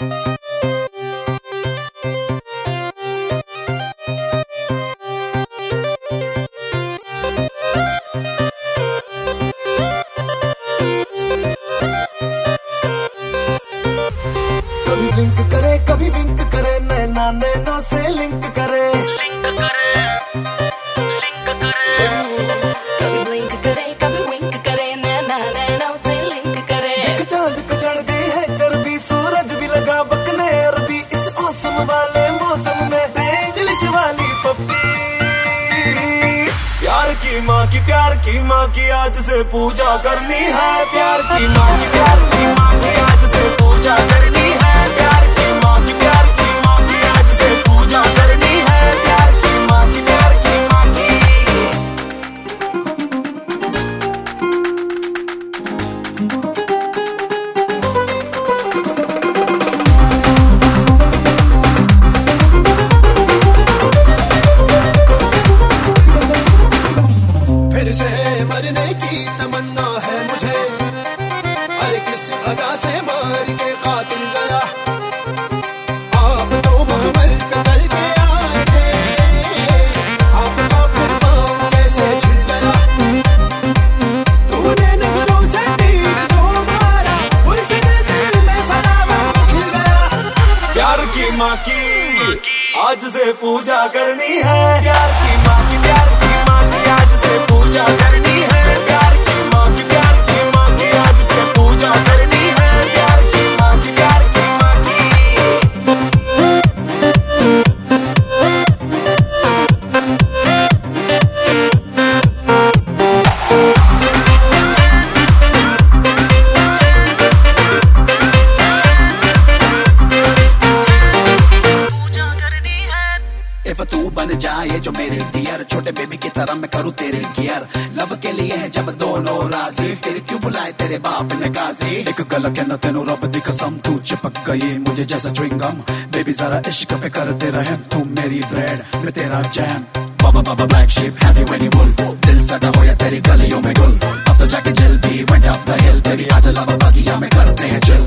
कभी लिंक करे कभी लिंक करे नैना नैना से लिंक करे। की माँ की प्यार की माँ की आज से पूजा करनी है प्यार की माँ की की माँ की। आज से पूजा करनी है। प्यार की माँ की, प्यार की माँ की, आज से पूजा करनी बन जाए जो मेरे डियर छोटे बेबी की तरह मैं करूँ तेरे केयर लव के लिए है जब दोनों राज़ी। फिर क्यों बुलाए तेरे बाप ने काजी? एक गल कहना तेनू रब दी कसम, तू चिपक गई मुझे जैसा च्विंगम बेबी जरा इश्क पे करते रहे, तू मेरी ब्रेड मैं तेरा jam baa baa black sheep have you any wool दिल सटा हो या तेरी गलियों में गुल। अब तो जाके जल भी went up the hill baby आज लव बगिया में करते हैं चिल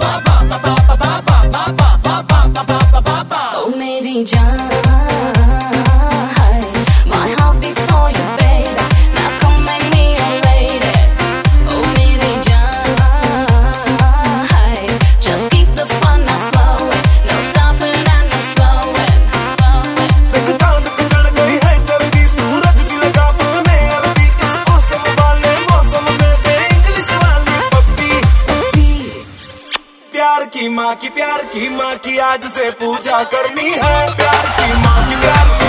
प्यार की माँ की प्यार की माँ की आज से पूजा करनी है। प्यार की माँ की प्यार की